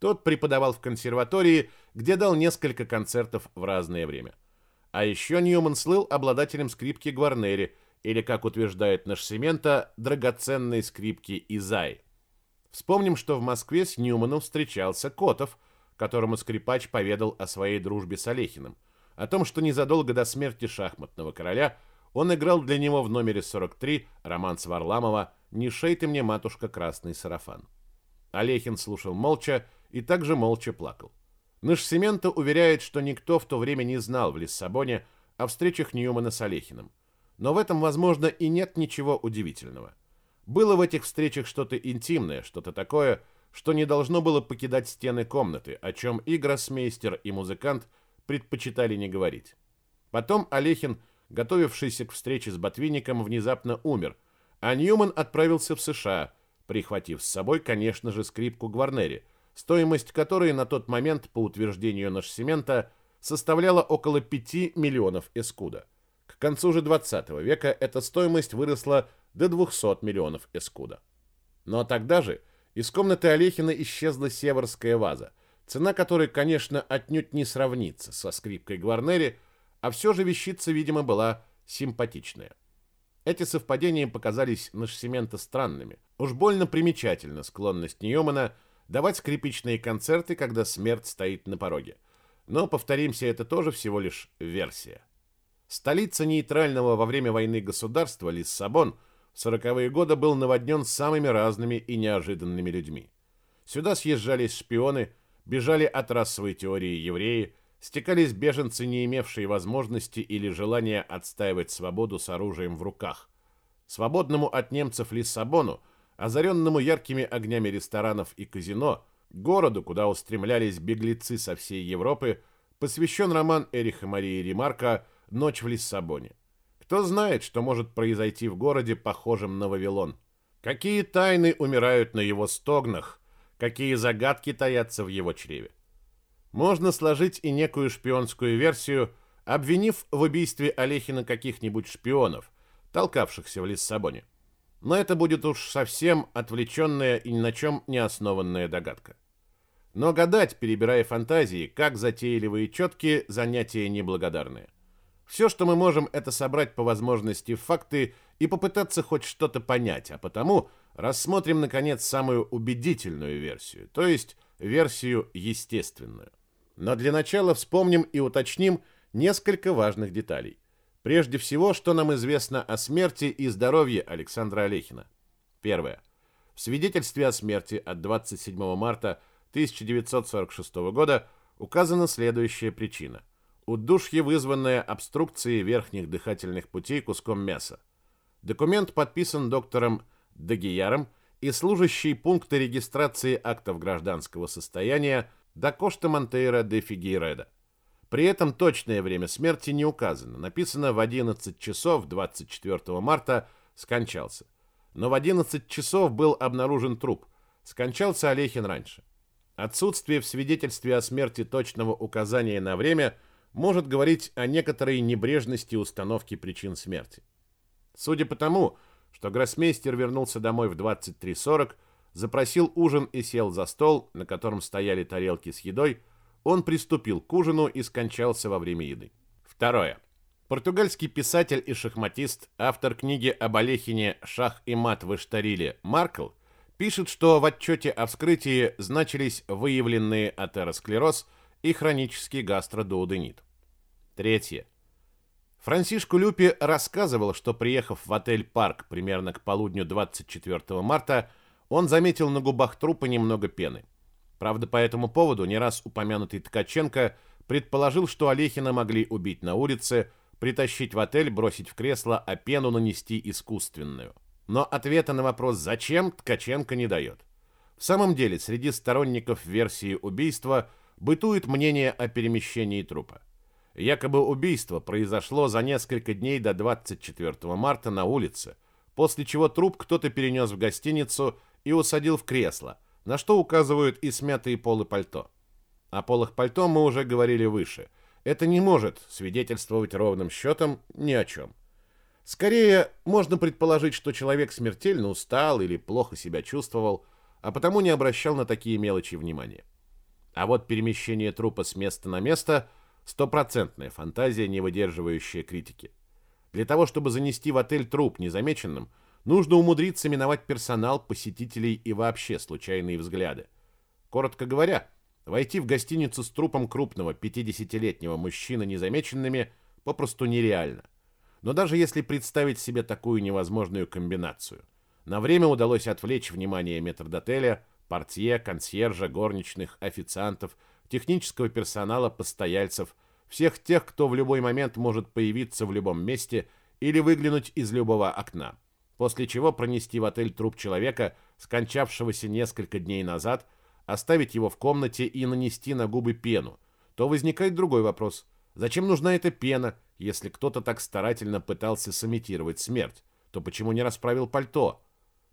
Тот преподавал в консерватории, где дал несколько концертов в разное время. А еще Ньюман слыл обладателем скрипки Гварнери, или, как утверждает наш Семента, драгоценной скрипки Изай. Вспомним, что в Москве с Ньюманом встречался Котов, которому скрипач поведал о своей дружбе с Олехиным, о том, что незадолго до смерти шахматного короля он играл для него в номере 43 романс Варламова «Не шей ты мне, матушка, красный сарафан». Олехин слушал молча и также молча плакал. Нашсемента уверяет, что никто в то время не знал в Лиссабоне о встречах Ньюмана с Олехиным. Но в этом, возможно, и нет ничего удивительного. Было в этих встречах что-то интимное, что-то такое, что не должно было покидать стены комнаты, о чем и гроссмейстер, и музыкант предпочитали не говорить. Потом Олехин, готовившийся к встрече с Ботвинником, внезапно умер, а Ньюман отправился в США, прихватив с собой, конечно же, скрипку Гварнери, стоимость которой на тот момент, по утверждению Нашсемента, составляла около 5 миллионов эскуда. К концу же 20 века эта стоимость выросла до 200 миллионов эскуда. Но тогда же из комнаты Олехина исчезла северская ваза, цена которой, конечно, отнюдь не сравнится со скрипкой Гварнери, а все же вещица, видимо, была симпатичная. Эти совпадения показались Нашсемента странными. Уж больно примечательна склонность Ньюмана давать скрипичные концерты, когда смерть стоит на пороге. Но, повторимся, это тоже всего лишь версия. Столица нейтрального во время войны государства Лиссабон 40-е годы был наводнен самыми разными и неожиданными людьми. Сюда съезжались шпионы, бежали от расовой теории евреи, стекались беженцы, не имевшие возможности или желания отстаивать свободу с оружием в руках. Свободному от немцев Лиссабону, озаренному яркими огнями ресторанов и казино, городу, куда устремлялись беглецы со всей Европы, посвящен роман Эриха Марии Ремарка Ночь в Лиссабоне. Кто знает, что может произойти в городе, похожем на Вавилон? Какие тайны умирают на его стогнах? Какие загадки таятся в его чреве? Можно сложить и некую шпионскую версию, обвинив в убийстве Олехина каких-нибудь шпионов, толкавшихся в Лиссабоне. Но это будет уж совсем отвлеченная и ни на чем не основанная догадка. Но гадать, перебирая фантазии, как затейливые четкие, занятия неблагодарные. Все, что мы можем, это собрать по возможности факты и попытаться хоть что-то понять, а потому рассмотрим, наконец, самую убедительную версию, то есть версию естественную. Но для начала вспомним и уточним несколько важных деталей. Прежде всего, что нам известно о смерти и здоровье Александра Олехина. Первое. В свидетельстве о смерти от 27 марта 1946 года указана следующая причина. Удушье, вызванное обструкцией верхних дыхательных путей куском мяса. Документ подписан доктором Дагияром и служащий пункта регистрации актов гражданского состояния до Кошта Монтейра де Фигейреда. При этом точное время смерти не указано. Написано в 11 часов 24 марта скончался. Но в 11 часов был обнаружен труп. Скончался Олехин раньше. Отсутствие в свидетельстве о смерти точного указания на время – может говорить о некоторой небрежности установки причин смерти. Судя по тому, что гроссмейстер вернулся домой в 23.40, запросил ужин и сел за стол, на котором стояли тарелки с едой, он приступил к ужину и скончался во время еды. Второе. Португальский писатель и шахматист, автор книги об Олехине «Шах и мат в Иштариле» Маркл, пишет, что в отчете о вскрытии значились выявленные атеросклероз – и хронический гастродуоденит. Третье. Франсишку Люпи рассказывал, что приехав в отель «Парк» примерно к полудню 24 марта, он заметил на губах трупа немного пены. Правда, по этому поводу не раз упомянутый Ткаченко предположил, что Олехина могли убить на улице, притащить в отель, бросить в кресло, а пену нанести искусственную. Но ответа на вопрос «зачем» Ткаченко не дает. В самом деле, среди сторонников версии убийства – бытует мнение о перемещении трупа. Якобы убийство произошло за несколько дней до 24 марта на улице, после чего труп кто-то перенес в гостиницу и усадил в кресло, на что указывают и смятые полы пальто. О полах пальто мы уже говорили выше. Это не может свидетельствовать ровным счетом ни о чем. Скорее, можно предположить, что человек смертельно устал или плохо себя чувствовал, а потому не обращал на такие мелочи внимания. А вот перемещение трупа с места на место – стопроцентная фантазия, не выдерживающая критики. Для того, чтобы занести в отель труп незамеченным, нужно умудриться миновать персонал, посетителей и вообще случайные взгляды. Коротко говоря, Войти в гостиницу с трупом крупного 50-летнего мужчины незамеченными попросту нереально. Но даже если представить себе такую невозможную комбинацию, на время удалось отвлечь внимание метрдотеля, портье, консьержа, горничных, официантов, технического персонала, постояльцев, всех тех, кто в любой момент может появиться в любом месте или выглянуть из любого окна, после чего пронести в отель труп человека, скончавшегося несколько дней назад, оставить его в комнате и нанести на губы пену, то возникает другой вопрос. Зачем нужна эта пена, если кто-то так старательно пытался сымитировать смерть? То почему не расправил пальто?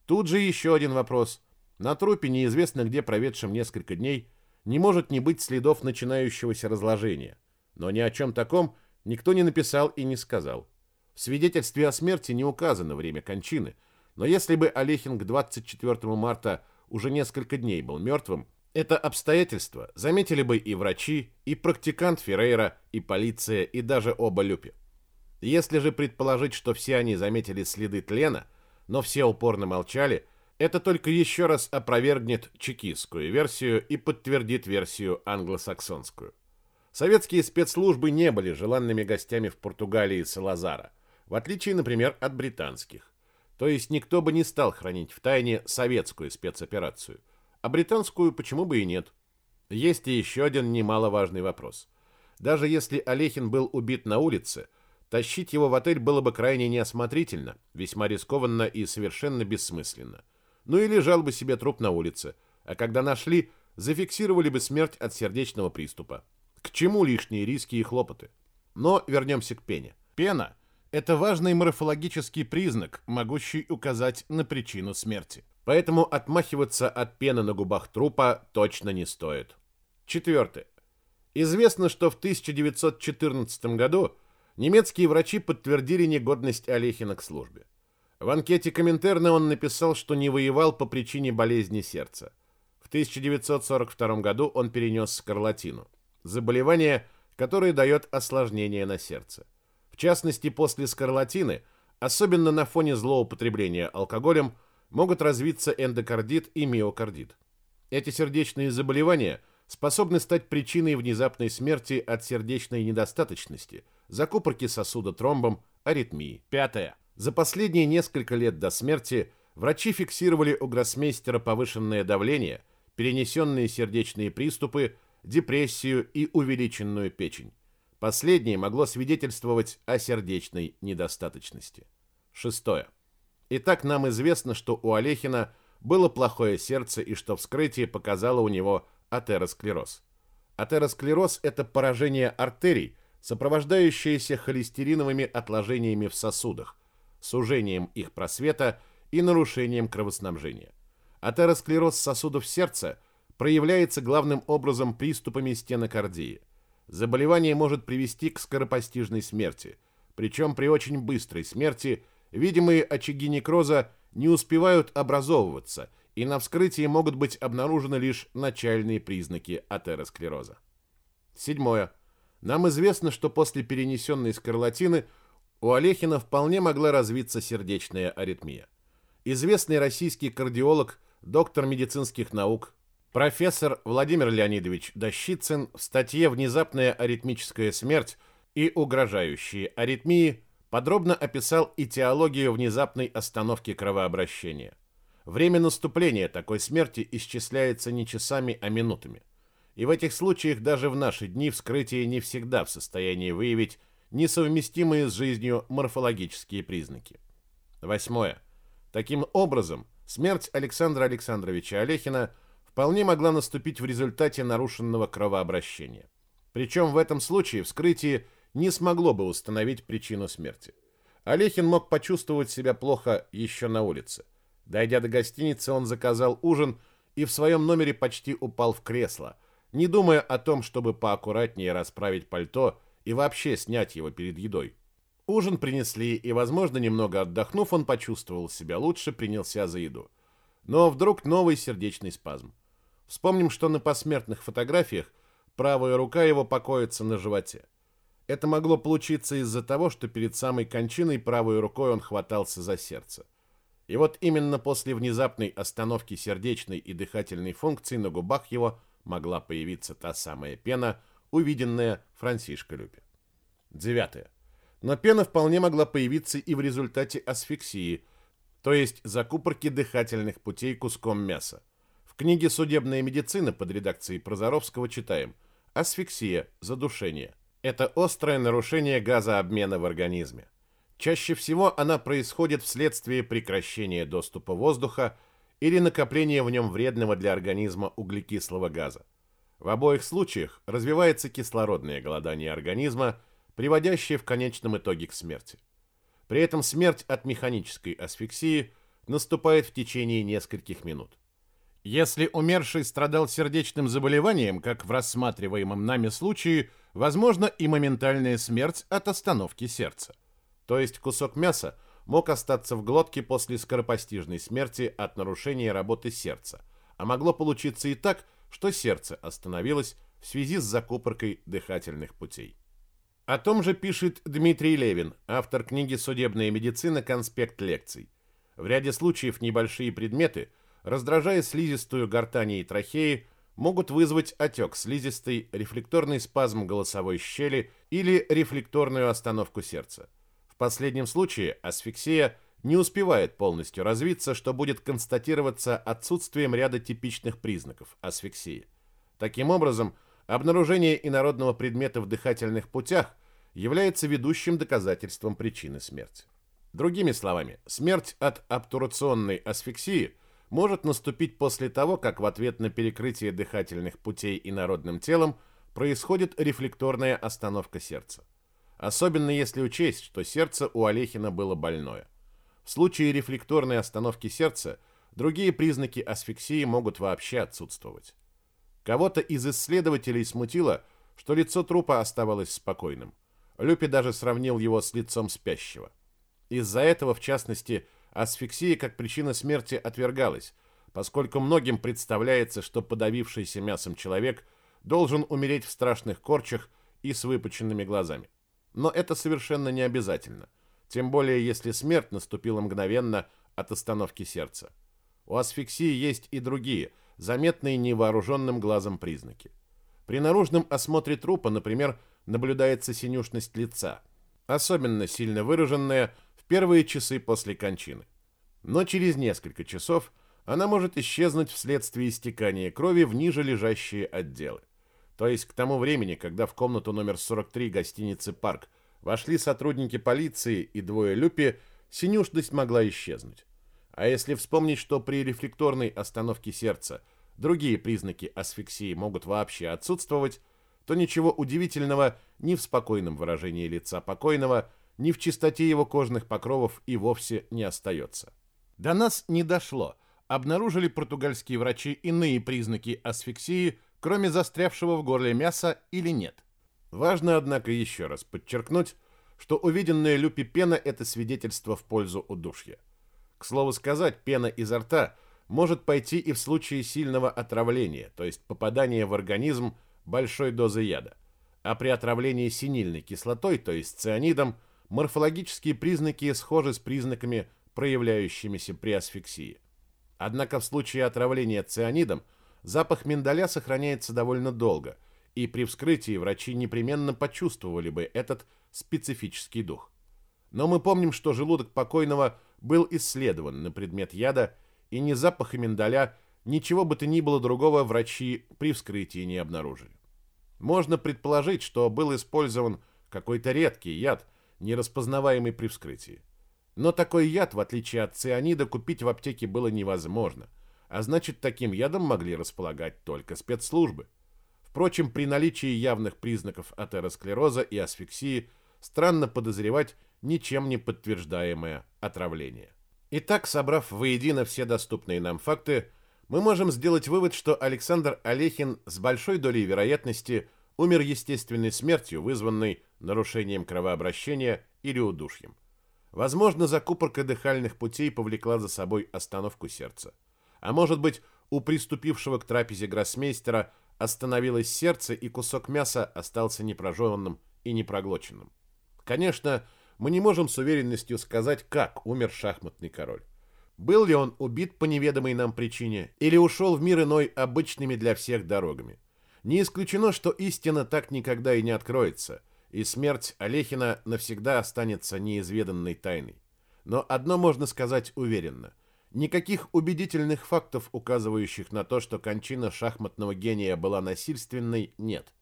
Тут же еще один вопрос. На трупе, неизвестно где проведшем несколько дней, не может не быть следов начинающегося разложения. Но ни о чем таком никто не написал и не сказал. В свидетельстве о смерти не указано время кончины, но если бы Олехин к 24 марта уже несколько дней был мертвым, это обстоятельство заметили бы и врачи, и практикант Феррейра, и полиция, и даже оба Люпи. Если же предположить, что все они заметили следы тлена, но все упорно молчали, это только еще раз опровергнет чекистскую версию и подтвердит версию англосаксонскую. Советские спецслужбы не были желанными гостями в Португалии Салазара, в отличие, например, от британских. То есть никто бы не стал хранить в тайне советскую спецоперацию, а британскую почему бы и нет. Есть и еще один немаловажный вопрос. Даже если Олехин был убит на улице, тащить его в отель было бы крайне неосмотрительно, весьма рискованно и совершенно бессмысленно. Ну и лежал бы себе труп на улице, а когда нашли, зафиксировали бы смерть от сердечного приступа. К чему лишние риски и хлопоты? Но вернемся к пене. Пена – это важный морфологический признак, могущий указать на причину смерти. Поэтому отмахиваться от пены на губах трупа точно не стоит. Четвертое. Известно, что в 1914 году немецкие врачи подтвердили негодность Олехина к службе. В анкете Коминтерна он написал, что не воевал по причине болезни сердца. В 1942 году он перенес скарлатину заболевание, которое дает осложнение на сердце. В частности, после скарлатины, особенно на фоне злоупотребления алкоголем, могут развиться эндокардит и миокардит. Эти сердечные заболевания способны стать причиной внезапной смерти от сердечной недостаточности, закупорки сосуда тромбом, аритмии. Пятое. За последние несколько лет до смерти врачи фиксировали у гроссмейстера повышенное давление, перенесенные сердечные приступы, депрессию и увеличенную печень. Последнее могло свидетельствовать о сердечной недостаточности. Шестое. Итак, нам известно, что у Олехина было плохое сердце и что вскрытие показало у него атеросклероз. Атеросклероз – это поражение артерий, сопровождающееся холестериновыми отложениями в сосудах, сужением их просвета и нарушением кровоснабжения. Атеросклероз сосудов сердца проявляется главным образом приступами стенокардии. Заболевание может привести к скоропостижной смерти, причем при очень быстрой смерти видимые очаги некроза не успевают образовываться, и на вскрытии могут быть обнаружены лишь начальные признаки атеросклероза. Седьмое. Нам известно, что после перенесенной скарлатины у Олехина вполне могла развиться сердечная аритмия. Известный российский кардиолог, доктор медицинских наук, Профессор Владимир Леонидович Дощицын в статье «Внезапная аритмическая смерть и угрожающие аритмии» подробно описал этиологию внезапной остановки кровообращения. Время наступления такой смерти исчисляется не часами, а минутами. И в этих случаях даже в наши дни вскрытие не всегда в состоянии выявить несовместимые с жизнью морфологические признаки. Восьмое. Таким образом, смерть Александра Александровича Олехина – вполне могла наступить в результате нарушенного кровообращения. Причем в этом случае вскрытие не смогло бы установить причину смерти. Олехин мог почувствовать себя плохо еще на улице. Дойдя до гостиницы, он заказал ужин и в своем номере почти упал в кресло, не думая о том, чтобы поаккуратнее расправить пальто и вообще снять его перед едой. Ужин принесли, и, возможно, немного отдохнув, он почувствовал себя лучше, принялся за еду. Но вдруг новый сердечный спазм. Вспомним, что на посмертных фотографиях правая рука его покоится на животе. Это могло получиться из-за того, что перед самой кончиной правой рукой он хватался за сердце. И вот именно после внезапной остановки сердечной и дыхательной функций на губах его могла появиться та самая пена, увиденная Франсишко Люпи. Девятое. Но пена вполне могла появиться и в результате асфиксии, то есть закупорки дыхательных путей куском мяса. В книге «Судебная медицина» под редакцией Прозоровского читаем «Асфиксия, задушение». Это острое нарушение газообмена в организме. Чаще всего она происходит вследствие прекращения доступа воздуха или накопления в нем вредного для организма углекислого газа. В обоих случаях развивается кислородное голодание организма, приводящее в конечном итоге к смерти. При этом смерть от механической асфиксии наступает в течение нескольких минут. Если умерший страдал сердечным заболеванием, как в рассматриваемом нами случае, возможно и моментальная смерть от остановки сердца. То есть кусок мяса мог остаться в глотке после скоропостижной смерти от нарушения работы сердца, а могло получиться и так, что сердце остановилось в связи с закупоркой дыхательных путей. О том же пишет Дмитрий Левин, автор книги «Судебная медицина. Конспект лекций». В ряде случаев небольшие предметы, раздражая слизистую гортани и трахеи, могут вызвать отек слизистой, рефлекторный спазм голосовой щели или рефлекторную остановку сердца. В последнем случае асфиксия не успевает полностью развиться, что будет констатироваться отсутствием ряда типичных признаков асфиксии. Таким образом, обнаружение инородного предмета в дыхательных путях является ведущим доказательством причины смерти. Другими словами, смерть от обтурационной асфиксии может наступить после того, как в ответ на перекрытие дыхательных путей инородным телом происходит рефлекторная остановка сердца. Особенно если учесть, что сердце у Олехина было больное. В случае рефлекторной остановки сердца другие признаки асфиксии могут вообще отсутствовать. Кого-то из исследователей смутило, что лицо трупа оставалось спокойным. Люпи даже сравнил его с лицом спящего. Из-за этого, в частности, асфиксия как причина смерти отвергалась, поскольку многим представляется, что подавившийся мясом человек должен умереть в страшных корчах и с выпученными глазами. Но это совершенно не обязательно, тем более если смерть наступила мгновенно от остановки сердца. У асфиксии есть и другие – заметные невооруженным глазом признаки. При наружном осмотре трупа, например, наблюдается синюшность лица, особенно сильно выраженная в первые часы после кончины. Но через несколько часов она может исчезнуть вследствие истекания крови в ниже лежащие отделы. То есть к тому времени, когда в комнату номер 43 гостиницы «Парк» вошли сотрудники полиции и двое люпи, синюшность могла исчезнуть. А если вспомнить, что при рефлекторной остановке сердца другие признаки асфиксии могут вообще отсутствовать, то ничего удивительного ни в спокойном выражении лица покойного, ни в чистоте его кожных покровов и вовсе не остается. До нас не дошло, обнаружили португальские врачи иные признаки асфиксии, кроме застрявшего в горле мяса или нет. Важно, однако, еще раз подчеркнуть, что увиденная Люпи пена – это свидетельство в пользу удушья. К слову сказать, пена изо рта может пойти и в случае сильного отравления, то есть попадания в организм большой дозы яда. А при отравлении синильной кислотой, то есть цианидом, морфологические признаки схожи с признаками, проявляющимися при асфиксии. Однако в случае отравления цианидом запах миндаля сохраняется довольно долго, и при вскрытии врачи непременно почувствовали бы этот специфический дух. Но мы помним, что желудок покойного был исследован на предмет яда, и ни запаха миндаля, ничего бы то ни было другого врачи при вскрытии не обнаружили. Можно предположить, что был использован какой-то редкий яд, не распознаваемый при вскрытии. Но такой яд, в отличие от цианида, купить в аптеке было невозможно, а значит, таким ядом могли располагать только спецслужбы. Впрочем, при наличии явных признаков атеросклероза и асфиксии странно подозревать ничем не подтверждаемое отравление. Итак, собрав воедино все доступные нам факты, мы можем сделать вывод, что Александр Олехин с большой долей вероятности умер естественной смертью, вызванной нарушением кровообращения или удушьем. Возможно, закупорка дыхальных путей повлекла за собой остановку сердца. А может быть, у приступившего к трапезе гроссмейстера остановилось сердце, и кусок мяса остался непрожеванным и непроглоченным. Конечно, мы не можем с уверенностью сказать, как умер шахматный король. Был ли он убит по неведомой нам причине или ушел в мир иной обычными для всех дорогами? Не исключено, что истина так никогда и не откроется, и смерть Олехина навсегда останется неизведанной тайной. Но одно можно сказать уверенно. Никаких убедительных фактов, указывающих на то, что кончина шахматного гения была насильственной, нет.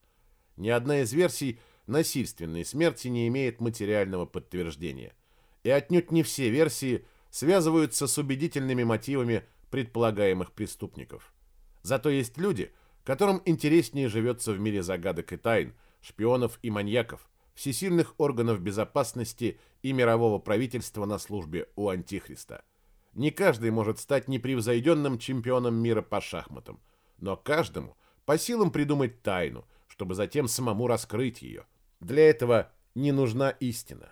Ни одна из версий насильственной смерти не имеет материального подтверждения. И отнюдь не все версии связываются с убедительными мотивами предполагаемых преступников. Зато есть люди, которым интереснее живется в мире загадок и тайн, шпионов и маньяков, всесильных органов безопасности и мирового правительства на службе у Антихриста. Не каждый может стать непревзойденным чемпионом мира по шахматам, но каждому по силам придумать тайну, чтобы затем самому раскрыть ее. Для этого не нужна истина.